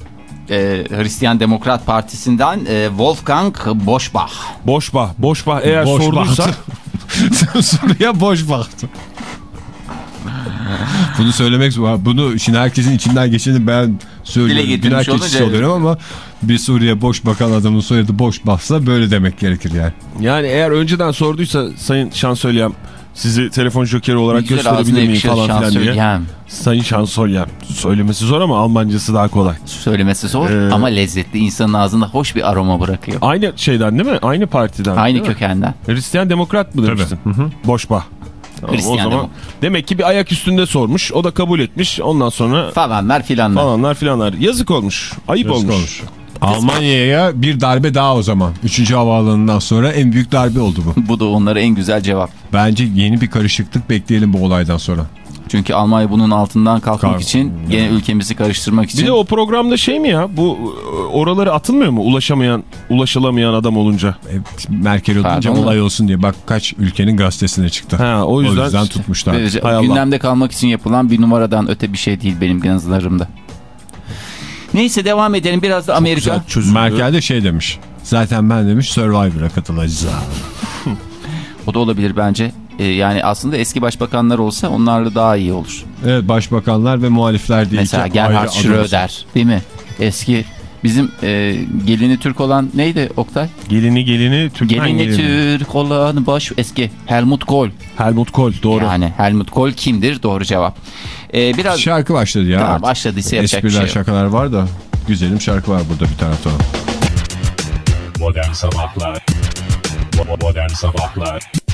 E, Hristiyan Demokrat Partisi'nden e, Wolfgang Boschbach. Boşbah. Boşbah eğer Boş sorduysa. Soruya boş baktı. Bunu söylemek zor. Bunu şimdi herkesin içinden geçeni ben söylüyorum. Dile getirmiş Günah keçisi oluyorum ama bir Suriye boş bakan adamın soyadı boş baksa böyle demek gerekir yani. Yani eğer önceden sorduysa Sayın Şansölyem sizi telefon jokeri olarak Güzel gösterebilir miyim falan filan diye. şansölyem. Sayın Şansölyem. Söylemesi zor ama Almancası daha kolay. Söylemesi zor Ee, ama lezzetli. insanın ağzında hoş bir aroma bırakıyor. Aynı şeyden değil mi? Aynı partiden. Aynı değil mi? kökenden. Hristiyan Demokrat mı demiştin? Tamam, o Hristiyan zaman Demokrat. demek ki bir ayak üstünde sormuş. O da kabul etmiş. Ondan sonra Falanlar filanlar. falanlar filanlar. Yazık olmuş. Ayıp Yazık olmuş. olmuş. Almanya'ya bir darbe daha o zaman. Üçüncü havaalanından sonra en büyük darbe oldu bu. Bu da onlara en güzel cevap. Bence yeni bir karışıklık bekleyelim bu olaydan sonra. Çünkü Almanya bunun altından kalkmak Kalk- için, gene ülkemizi karıştırmak için. Bir de o programda şey mi ya? Bu e, oraları atılmıyor mu? Ulaşamayan, ulaşılamayan adam olunca. E, Merkel olunca Pardon olay olsun diye. Bak kaç ülkenin gazetesine çıktı. Ha, o yüzden- tutmuşlar. Böylece Hay Allah. gündemde kalmak için yapılan bir numaradan öte bir şey değil benim nazarımda. Neyse devam edelim. Biraz da Amerika. çözüldü. Merkel de şey demiş. Zaten ben demiş Survivor'a katılacağım. O da olabilir bence. Ee, yani aslında eski başbakanlar olsa onlarla daha iyi olur. Evet başbakanlar ve muhalifler diye Mesela Gerhard Schröder değil mi? Eski bizim e, gelini Türk olan neydi Oktay? Gelini gelini Türkmen Gelini gelini. Türk olan baş eski Helmut Kohl. Helmut Kohl doğru. Yani Helmut Kohl kimdir? Doğru cevap. Ee, biraz Şarkı başladı ya. Tamam, başladıysa yapacak bir Espriler şey yok. şakalar var da güzelim şarkı var burada bir taraftan. Modern Sabahlar Bo-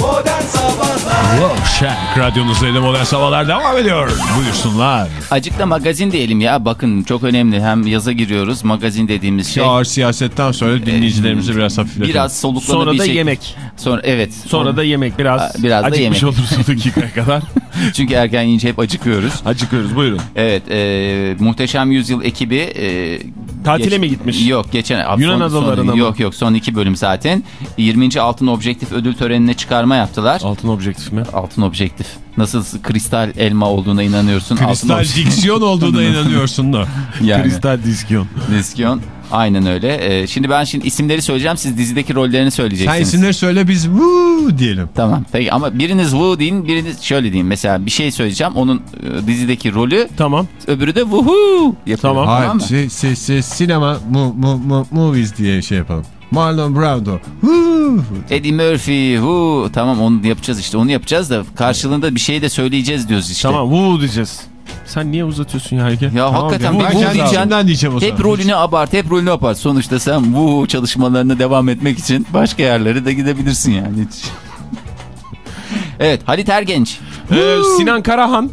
Modern Sabahlar Wow, Şark radyonuzdaydı modern sabahlar devam ediyor. Buyursunlar. Acık da magazin diyelim ya. Bakın çok önemli. Hem yaza giriyoruz. Magazin dediğimiz şey. Şu ağır siyasetten sonra dinleyicilerimizi biraz hafifletelim. Biraz soluklanı Sonra bir da şey- yemek. Sonra evet. Sonra da yemek biraz, biraz da acıkmış yemek. olursun dakikaya kadar. Çünkü erken yiyince hep acıkıyoruz. Acıkıyoruz buyurun. Evet. E, Muhteşem Yüzyıl ekibi. e, Tatile mi gitmiş? Yok geçen. Yunan son- adalarına son, mı? Yok yok son iki bölüm zaten. 20. Altın Objektif ödül törenine çıkarma yaptılar. Altın objektif mi? Altın Objektif. Nasıl kristal elma olduğuna inanıyorsun. Altın Kristal Objektif. diksiyon olduğuna inanıyorsun da. Yani. Kristal diskyon. Diskyon. Aynen öyle. E, şimdi ben şimdi isimleri söyleyeceğim. Siz dizideki rollerini söyleyeceksiniz. Sen isimleri söyle biz woo diyelim. Tamam. Peki ama biriniz Wu deyin, biriniz şöyle deyin. Mesela bir şey söyleyeceğim. Onun e, dizideki rolü, Tamam. öbürü de Woohoo yapıyor. Tamam. Hayır, mı? si, si, si, sinema mu, mu, mu, movies diye şey yapalım. Marlon Brando. Woo! Eddie Murphy, Who. Tamam onu yapacağız işte. Onu yapacağız da karşılığında bir şey de söyleyeceğiz diyoruz işte. Tamam woo diyeceğiz. Sen niye uzatıyorsun ya Ege? Ya hakikaten Ben bir kendi içimden diyeceğim o zaman. Hep rolünü abart, hep rolünü abart. Sonuçta sen Woo çalışmalarına devam etmek için başka yerlere de gidebilirsin yani. Hiç. evet Halit Ergenç. Ee, Sinan Karahan.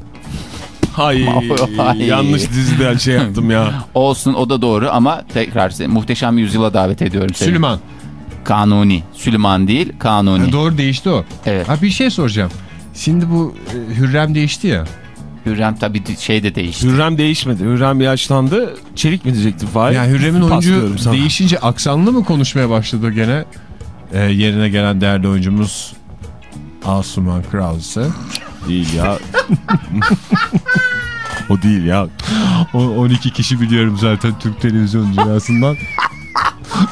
Hay, Ay. yanlış diziden şey yaptım ya. Olsun o da doğru ama tekrar size muhteşem yüzyıla davet ediyorum seni. Süleyman. Kanuni. Süleyman değil, Kanuni. Ha, doğru değişti o. Evet. Ha, bir şey soracağım. Şimdi bu e, Hürrem değişti ya. Hürrem tabii şey de değişti. Hürrem değişmedi. Hürrem yaşlandı. Çelik mi diyecektim Fahir? Yani Hürrem'in oyuncu sana. değişince aksanlı mı konuşmaya başladı gene? E, yerine gelen değerli oyuncumuz Asuman Krause. Değil ya. o değil ya. O 12 kişi biliyorum zaten Türk televizyon dünyasından.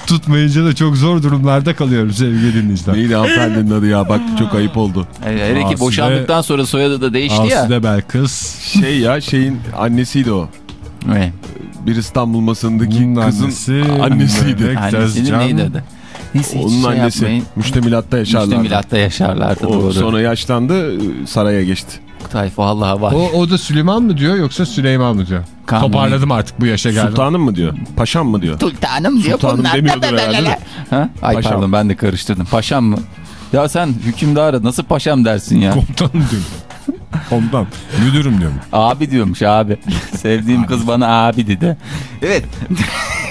Tutmayınca da çok zor durumlarda kalıyorum sevgili dinleyiciler. Neydi hanımefendinin adı ya? Bak çok ayıp oldu. Hele hele ki boşandıktan sonra soyadı da değişti ya. Asude Belkıs. Şey ya şeyin annesiydi o. Evet. Bir İstanbul masasındaki Bunun kızın annesi, annesiydi. Annesinin neydi adı? Neyse hiç Onun şey annesi yapmayın. müştemilatta yaşarlardı. Müştemilatta yaşarlardı O doğru. sonra yaşlandı saraya geçti. Tayfa vallahi var. O, o da Süleyman mı diyor yoksa Süleyman mı diyor? Kanuni. Toparladım artık bu yaşa geldim. Sultanım mı diyor? Paşam mı diyor? Sultanım diyor Sultanım bunlar demiyordur herhalde. Ha? Ay Paşam. pardon ben de karıştırdım. Paşam mı? Ya sen hükümdara nasıl paşam dersin ya? Komutanım diyorum. Komutan. Müdürüm diyorum. Abi diyormuş abi. Sevdiğim kız bana abi dedi. Evet.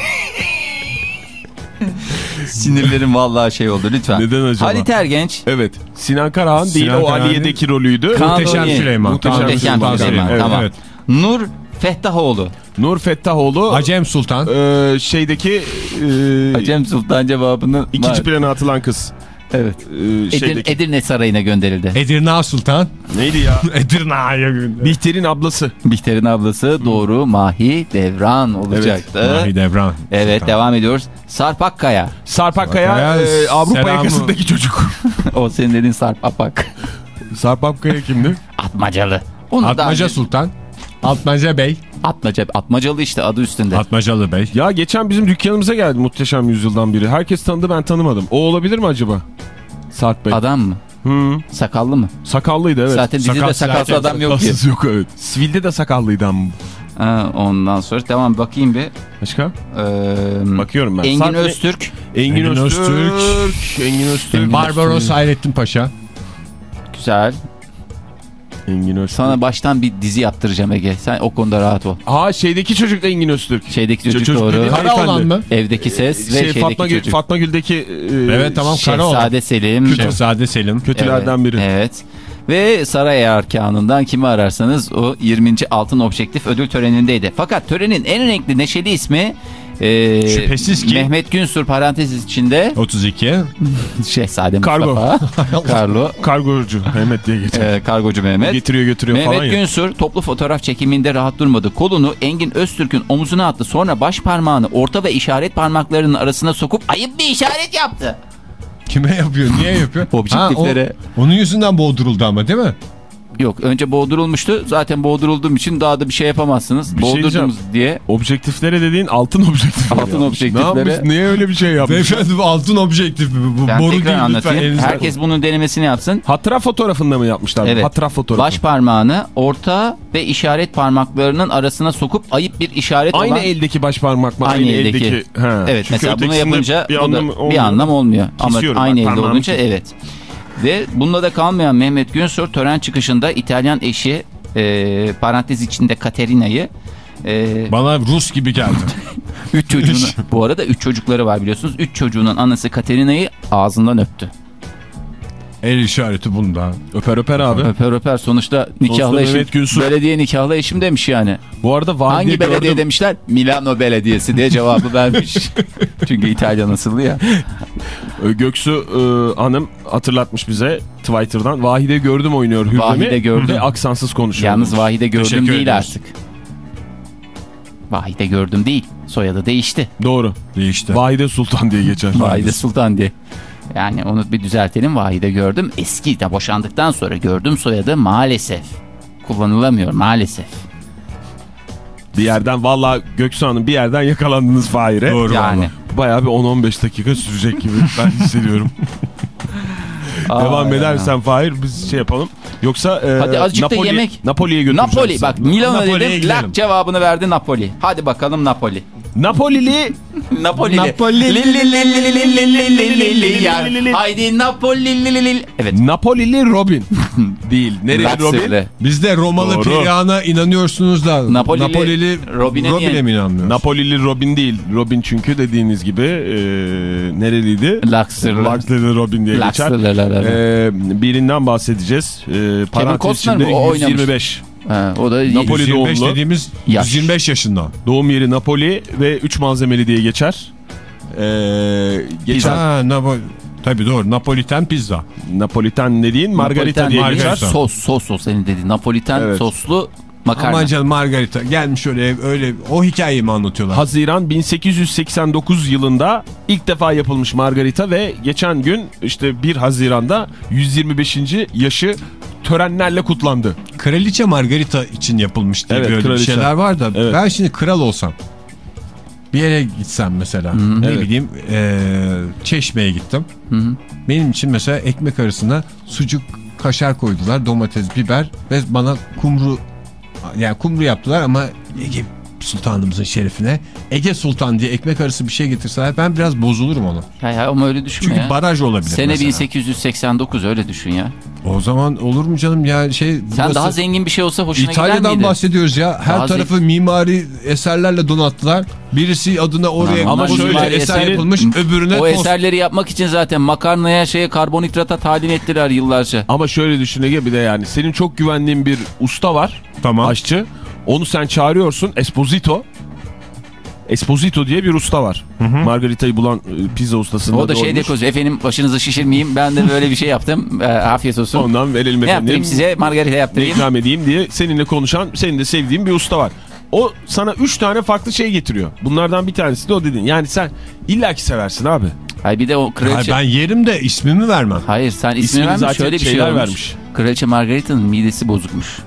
Sinirlerim vallahi şey oldu lütfen. Neden acaba? Halit Ergenç. Evet. Sinan Karahan değil Sinan o Aliye'deki rolüydü. Kanuni. Muhteşem Süleyman. Muhteşem Muhteşem Süleyman. Süleyman. Evet, Tamam. evet. Nur Fehtahoğlu. Nur Fettahoğlu Acem Sultan. e, şeydeki e, Acem Sultan cevabını ikinci plana atılan kız. Evet. E, Edir, şeydeki, Edirne Sarayı'na gönderildi. Edirna Sultan. neydi ya? Edirna'ya gönder. Bihter'in ablası. Bihter'in ablası doğru Mahi Devran olacaktı. Mahi Devran. Evet Sultan. devam ediyoruz. Sarp Akkaya. Sarp Akkaya Akkaya, e, Avrupa selamı. yakasındaki çocuk. o senin dediğin Sarp Apak. Sarp Akkaya kimdi? Atmacalı. Onu Atmaca önce- Sultan. Atmaca Bey. Atmaca, Atmacalı işte adı üstünde. Atmacalı Bey. Ya geçen bizim dükkanımıza geldi muhteşem yüzyıldan biri. Herkes tanıdı ben tanımadım. O olabilir mi acaba? Sarp Bey. Adam mı? Hı. Sakallı mı? Sakallıydı evet. Zaten dizide Sakalsız sakalsız erkek, adam yok ki. Yok evet. Sivilde de sakallıydı ama. Ha, ondan sonra devam bakayım bir. Başka? Ee, Bakıyorum ben. Engin Sarp Bey- Öztürk. Engin, Engin Öztürk. Engin Öztürk. Barbaros Hayrettin Paşa. Güzel. Engin Öztürk. Sana baştan bir dizi yaptıracağım Ege. Sen o konuda rahat ol. Aa şeydeki çocuk da Engin Öztürk. Şeydeki çocuk, Çocuk doğru. Kara olan mı? Evdeki ses ve Şey, şeydeki Fatma, Gül, çocuk. Fatma Gül'deki e, Evet tamam kara olan. Şehzade Selim. Şehzade Selim. kötülerden Evet, biri. Evet. Ve Saray Erkanı'ndan kimi ararsanız o 20. Altın Objektif ödül törenindeydi. Fakat törenin en renkli neşeli ismi e, Şüphesiz ki- Mehmet Günsur parantez içinde 32. Şehzade Kargo. Mustafa. Kargo. Kargocu Mehmet diye geçer. e, kargocu Mehmet. Getiriyor götürüyor Mehmet falan ya. Günsur toplu fotoğraf çekiminde rahat durmadı. Kolunu Engin Öztürk'ün omuzuna attı. Sonra baş parmağını orta ve işaret parmaklarının arasına sokup ayıp bir işaret yaptı. Kime yapıyor? Niye yapıyor? Objektiflere. Ha, o- onun yüzünden boğduruldu ama değil mi? Yok önce boğdurulmuştu. Zaten boğdurulduğum için daha da bir şey yapamazsınız. Bir şey Boğdurdunuz diyeceğim. diye. Objektiflere dediğin altın objektifler. Altın yapmış. objektiflere- Ne yapmış? Niye öyle bir şey yapmış? Beyefendi bu altın objektif mi? Bu Ben boru tekrar değil lütfen anlatayım. elinizde. Herkes bunun denemesini yapsın. Hatıra fotoğrafında mı yapmışlar? Evet. Hatıra fotoğrafı. Baş parmağını orta ve işaret parmaklarının arasına sokup ayıp bir işaret Aynı olan... eldeki baş parmak mı? Aynı eldeki. Ha. Evet Çünkü mesela bunu yapınca bir da anlam bir olmuyor. anlam olmuyor. Kesiyorum Ama bak, aynı elde olunca kesiyorum. evet. Ve bununla da kalmayan Mehmet Günsur tören çıkışında İtalyan eşi e, parantez içinde Katerina'yı e, Bana Rus gibi geldi. üç çocuğunu bu arada üç çocukları var biliyorsunuz. Üç çocuğunun anası Katerina'yı ağzından öptü. El işareti bunda. Öper öper abi. Öper öper sonuçta nikahlı eşim. Belediye nikahlı eşim demiş yani. Bu arada valide Hangi belediye gördüm. demişler? Milano Belediyesi diye cevabı vermiş. Çünkü İtalyan asıllı ya. Ö, Göksu e, Hanım hatırlatmış bize Twitter'dan. Vahide gördüm oynuyor Hürrem'i. Vahide gördüm. Ve aksansız konuşuyor. Yalnız Vahide gördüm Teşekkür değil ediyoruz. artık. Vahide gördüm değil. Soyadı değişti. Doğru. Değişti. Vahide Sultan diye geçer. Vahide Sultan diye. Yani onu bir düzeltelim. Vahide gördüm. Eski de boşandıktan sonra gördüm soyadı maalesef. Kullanılamıyor maalesef. Bir yerden valla Göksu Hanım bir yerden yakalandınız Fahir'e. Doğru Yani. valla. Bayağı bir 10-15 dakika sürecek gibi ben hissediyorum. Devam Aa, edersen Fahir biz şey yapalım. Yoksa e, Hadi azıcık da Napoli, yemek. Napoli'ye götüreceğim. Napoli bak Milano Napoli'ye dedim lak cevabını verdi Napoli. Hadi bakalım Napoli. Napolili. Napolili. Napolili. Haydi Napolili. Evet. Napolili Robin. Değil. Nereye Robin? Biz de Romalı Perihan'a inanıyorsunuz da. Napolili, Robin'e mi inanmıyoruz? Napolili Robin değil. Robin çünkü dediğiniz gibi nereliydi? Laksırlı. Laksırlı Robin diye geçer. Laksırlı. E, birinden bahsedeceğiz. E, parantez içinde 125. Ha, o da Napoli 125 doğumlu. dediğimiz Yaş. 125 yaşında. Doğum yeri Napoli ve 3 malzemeli diye geçer. E, geçen Ha, Napoli. Tabii doğru. Napoliten pizza. Napolitan dediğin Margarita Napoliten diye Margarita. geçer. Sos sos o senin dediğin. Napoliten Evet. soslu makarna. Aman canım Margarita gelmiş öyle öyle o hikayeyi mi anlatıyorlar? Haziran 1889 yılında ilk defa yapılmış Margarita ve geçen gün işte 1 Haziran'da 125. yaşı törenlerle kutlandı. Kraliçe Margarita için yapılmış diye Evet, böyle kraliçe. şeyler var da Evet. ben şimdi kral olsam bir yere gitsem mesela ne Evet. bileyim eee, çeşmeye gittim. Benim için mesela ekmek arasına sucuk kaşar koydular domates biber ve bana kumru yani kumru yaptılar ama Ege Sultanımızın şerefine Ege Sultan diye ekmek arası bir şey getirseler ben biraz bozulurum onu. Ya, ya ama öyle düşünme Çünkü ya. baraj olabilir Sene mesela. 1889 öyle düşün ya. O zaman olur mu canım ya şey Sen burası- daha zengin bir şey olsa hoşuna gider İtalya'dan miydi? bahsediyoruz ya. Her Daha tarafı mimari eserlerle donattılar. Birisi adına oraya Ama ama şöyle eser eserin- yapılmış, öbürüne O tost. eserleri yapmak için zaten makarnaya şeye karbonhidrata talim ettiler yıllarca. Ama şöyle düşün Ege bir de yani senin çok güvendiğin bir usta var. Tamam. Aşçı. Onu sen çağırıyorsun Esposito. Esposito diye bir usta var. Margarita'yı bulan e, pizza ustasında O da şey olmuş. dekoz efendim başınızı şişirmeyeyim ben de böyle bir şey yaptım. Ee, afiyet olsun. Ondan verelim ne efendim. yaptırayım size margarita Ne yaptırayım. ikram edeyim diye seninle konuşan, senin de sevdiğin bir usta var. O sana 3 tane farklı şey getiriyor. Bunlardan bir tanesi de o dedin. Yani sen illaki seversin abi. Hayır bir de o Hayır, kraliçe... ben yerim de ismimi vermem. Hayır sen ismini, İsmini vermiş şöyle bir şey şeyler olmuş. vermiş. Kraliçe Margarita'nın midesi bozukmuş.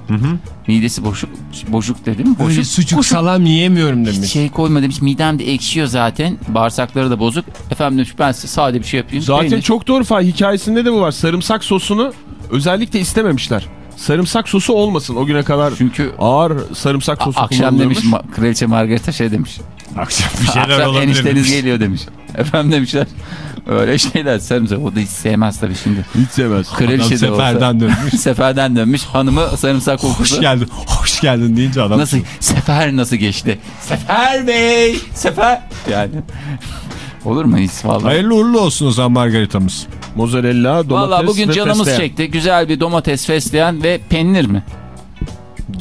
Midesi boşuk. Bozuk dedim. Boşuk. sucuk salam yiyemiyorum demiş. Şey koyma demiş. Midem de ekşiyor zaten. Bağırsakları da bozuk. Efendim demiş ben size sade bir şey yapayım. Zaten Peynir. çok doğru. Hikayesinde de bu var. Sarımsak sosunu özellikle istememişler. Sarımsak sosu olmasın o güne kadar. Çünkü Ağır sarımsak sosu akşam demiş ma- Kraliçe Margarita şey demiş. Akşam bir şeyler Akşam olabilir. enişteniz demiş. geliyor demiş. Efendim demişler. Öyle şeyler sarımsak. O da hiç sevmez tabii şimdi. Hiç sevmez. Adam Kraliçe de olsa. seferden dönmüş. Seferden dönmüş. Hanımı sarımsak Hoş kokusu. geldin. Hoş geldin deyince adam. Nasıl? Sefer nasıl geçti? Sefer Bey! Sefer! Yani. Olur mu hiç vallahi. Hayırlı uğurlu olsun o zaman Margarita'mız. Mozzarella, domates Vallahi bugün ve canımız fesleğen. çekti. Güzel bir domates fesleğen ve peynir mi?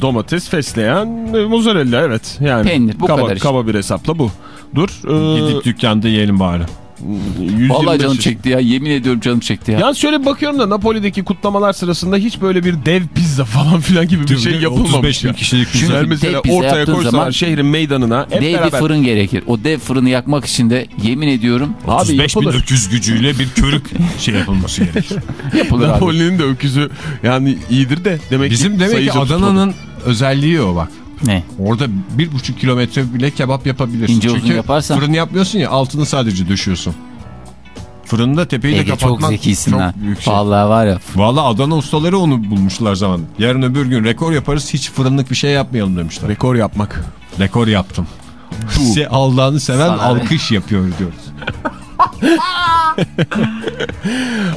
Domates, fesleğen, e, mozzarella evet. Yani Peynir, bu kaba, kadar işte. Kaba bir hesapla bu. Dur. E, Gidip dükkanda yiyelim bari. 125 Vallahi canım çekti ya. Yemin ediyorum canım çekti ya. Yalnız şöyle bir bakıyorum da Napoli'deki kutlamalar sırasında hiç böyle bir dev pizza falan filan gibi bir şey yapılmamış. 35 bin kişilik Çünkü Güzel güzel. mesela dev pizza ortaya yaptığın koysalar zaman şehrin meydanına hep Dev bir beraber. fırın gerekir. O dev fırını yakmak için de yemin ediyorum Abi 35 bin yapılır. öküz gücüyle bir körük şey yapılması gerekir. yapılır abi. Napoli'nin de öküzü yani iyidir de demek Bizim ki demek ki. Adana'nın özelliği o bak. Ne? Orada bir buçuk kilometre bile kebap yapabilirsin. İnce uzun Çünkü yaparsan- fırın yapmıyorsun ya altını sadece döşüyorsun. Fırında tepeyi de Ege çok kapatmak zekisin çok ha. büyük şey. Vallahi var ya. Valla Adana ustaları onu bulmuşlar zaman. Yarın öbür gün rekor yaparız hiç fırınlık bir şey yapmayalım demişler. Rekor yapmak. Rekor yaptım. Allah'ını seven Sana alkış yapıyor diyoruz.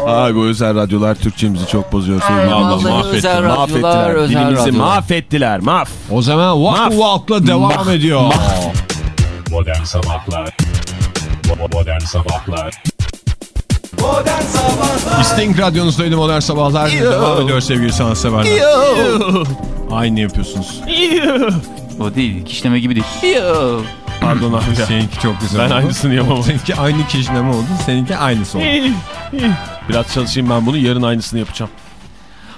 Ay bu özel radyolar Türkçemizi çok bozuyor sevgili Allah. mahvettiler. özel Dilimizi mahvettiler. Maf. O zaman Walk Maf. Walk'la devam ediyor. Modern Sabahlar Bo- Modern Sabahlar Sting radyonuzdaydı Modern Sabahlar. Devam ediyor sevgili sanatseverler. Aynı yapıyorsunuz. O değil. Kişneme gibi değil. Yo. Pardon abi ya. Seninki çok güzel Ben oldu. aynısını yapamam. Seninki aynı kişneme oldu. Seninki aynısı oldu. Biraz çalışayım ben bunu yarın aynısını yapacağım.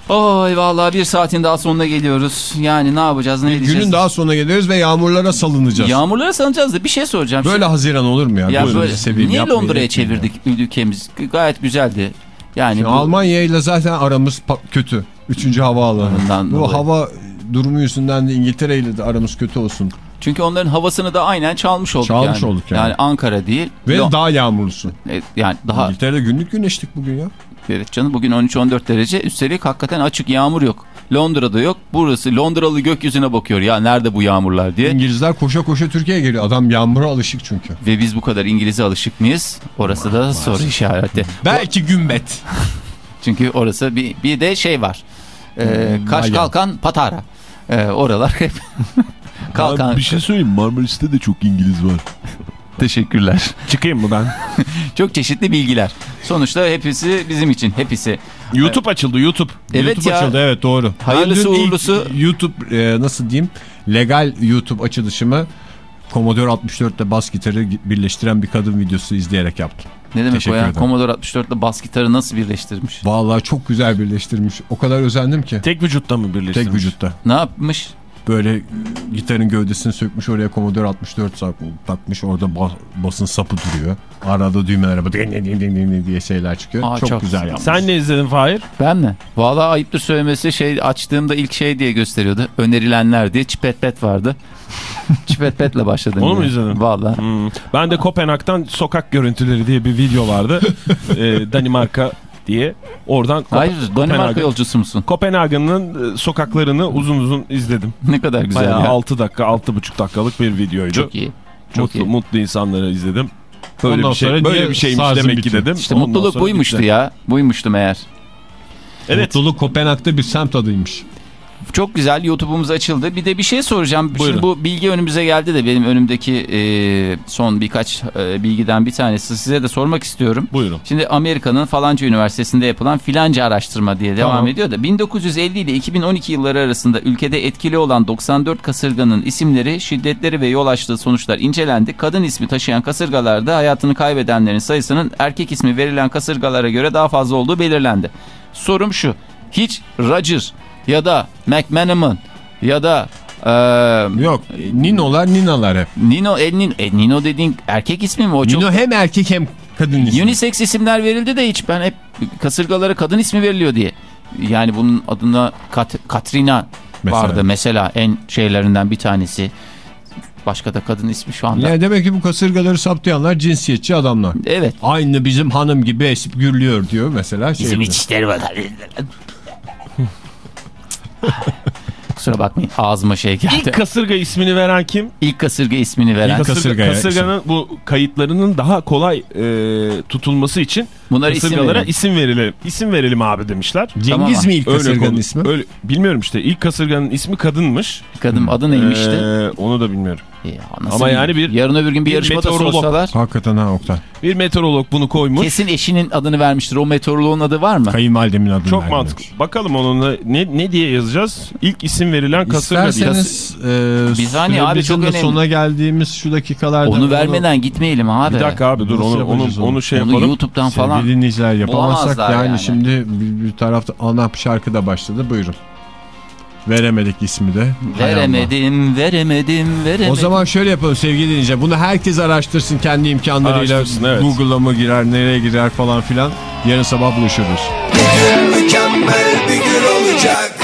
Oy vallahi bir saatin daha sonuna geliyoruz. Yani ne yapacağız ne edeceğiz? Günün daha sonuna geliyoruz ve yağmurlara salınacağız. Yağmurlara sanacağız da bir şey soracağım. Böyle Haziran olur mu ya? ya Gözünüzü böyle, seveyim, niye Londra'ya etmeyin ya. çevirdik ülkemiz? Gayet güzeldi. Yani Şimdi bu- Almanya ile zaten aramız kötü. Üçüncü havaalanı. Ondan Bu dolayı. hava durumu yüzünden de İngiltere ile de aramız kötü olsun. Çünkü onların havasını da aynen çalmış olduk Çalmış yani. olduk yani. Yani Ankara değil. Ve Lon- daha yağmurlusun. e, yani daha İngiltere'de günlük güneşlik bugün ya. evet canım bugün 13-14 derece üstelik hakikaten açık yağmur yok. Londra'da yok. Burası Londralı gökyüzüne bakıyor. Ya nerede bu yağmurlar diye. İngilizler koşa koşa Türkiye'ye geliyor. Adam yağmura alışık çünkü. Ve biz bu kadar İngiliz'e alışık mıyız? Orası da soru işareti. Belki gümbet. Çünkü orası bir, bir de şey var. Ee, Hmm, Kaş. Kalkan Patara. Ee, oralar hep Kalkan. Abi bir şey söyleyeyim Marmaris'te de çok İngiliz var. Teşekkürler. Çıkayım mı ben? Çok çeşitli bilgiler. Sonuçta hepsi bizim için. Hepsi. YouTube açıldı YouTube. Evet YouTube ya. açıldı evet doğru. Hayırlısı uğurlusu. YouTube e, nasıl diyeyim legal YouTube açılışımı Commodore 64 ile bas gitarı birleştiren bir kadın videosu izleyerek yaptım. Ne demek Teşekkür o ya? ederim. Commodore 64 ile bas gitarı nasıl birleştirmiş? Vallahi çok güzel birleştirmiş. O kadar özendim ki. Tek vücutta mı birleştirmiş? Tek vücutta. Ne yapmış? Böyle gitarın gövdesini sökmüş oraya Commodore 64 sak- takmış. Orada bas- basın sapı duruyor. Arada düğmelere ding diye şeyler çıkıyor. Aa, çok, çok güzel yapmış. Sen ne izledin Fahir? Ben mi? Vallahi ayıptır söylemesi şey açtığımda ilk şey diye gösteriyordu. Önerilenler diye Çipet Pet vardı. Çipet Pet'le başladım. Onu mu izledin? Vallahi. Hmm. Ben de Kopenhag'dan sokak görüntüleri diye bir video vardı. Ee, Danimarka diye. Oradan Hayır Danimarka Kopenhag'ın- yolcusu musun? Kopenhag'ın e, sokaklarını uzun uzun izledim. Ne kadar güzel Bayağı ya. 6 dakika 6,5 dakikalık bir videoydu. Çok iyi. Çok mutlu, iyi. mutlu insanları izledim. Böyle Ondan bir şey böyle bir şeymiş demek ki bitiyor? dedim. İşte Ondan mutluluk buymuştu bitti. ya. Buymuştu meğer. Evet. Mutluluk Kopenhag'da bir semt adıymış. Çok güzel YouTube'umuz açıldı. Bir de bir şey soracağım. Buyurun. Şimdi bu bilgi önümüze geldi de benim önümdeki e, son birkaç e, bilgiden bir tanesi size de sormak istiyorum. Buyurun. Şimdi Amerika'nın falanca üniversitesinde yapılan filanca araştırma diye devam Tamam. ediyor da 1950 ile 2012 yılları arasında ülkede etkili olan 94 kasırganın isimleri, şiddetleri ve yol açtığı sonuçlar incelendi. Kadın ismi taşıyan kasırgalarda hayatını kaybedenlerin sayısının erkek ismi verilen kasırgalara göre daha fazla olduğu belirlendi. Sorum şu. Hiç Roger ya da McManaman ya da eee, Yok Ninolar Ninalar hep. Nino, e, Nino, e, Nino dediğin erkek ismi mi o? Çok Nino hem erkek hem kadın ismi. Unisex isimler verildi de hiç ben hep kasırgalara kadın ismi veriliyor diye. Yani bunun adına Kat Katrina Mesela. vardı mesela en şeylerinden bir tanesi. Başka da kadın ismi şu anda. Yani demek ki bu kasırgaları saptayanlar cinsiyetçi adamlar. Evet. Aynı bizim hanım gibi esip gürlüyor diyor mesela. Şey Bizim içişleri var. Kusura bakmayın ağzıma şey geldi. İlk kasırga ismini veren kim? İlk kasırga ismini veren. İlk- Kasırgaya kasırganın bu kayıtlarının daha kolay e, tutulması için Bunlara isim kasırgalara verelim. isim verelim. İsim verelim abi demişler. Cengiz Tamam. mi ilk Öyle kasırganın konu- ismi? Öyle, bilmiyorum işte ilk kasırganın ismi kadınmış. Kadın adı neymişti? Ee, onu da bilmiyorum. Ya, nasıl ama yani bir- Yarın öbür gün bir, bir yarışmada meteorolog. sorsalar. Hakikaten ha Oktay. Bir meteorolog bunu koymuş. Kesin eşinin adını vermiştir. O meteoroloğun adı var mı? Kayınvalidemin adını Çok vermemiş. mantıklı. Bakalım onunla ne, ne diye yazacağız? İlk isim verilen kasırga diye. İsterseniz e, Bir saniye abi, çok önemli. sonuna geldiğimiz şu dakikalarda Onu vermeden gitmeyelim abi. Bir dakika abi dur onu, onu, yapacağız onu? onu şey Onu yapalım. YouTube'dan falan. Sevgili dinleyiciler yapamazsak Bulamazlar yani, yani. şimdi bir, bir tarafta ana şarkı da başladı buyurun. Veremedik ismi de. Veremedim, veremedim, veremedim. O zaman şöyle yapalım sevgili dinleyiciler. Bunu herkes araştırsın kendi imkanlarıyla. Evet. Google'a mı girer, nereye girer falan filan. Yarın sabah buluşuruz. Mükemmel bir gün olacak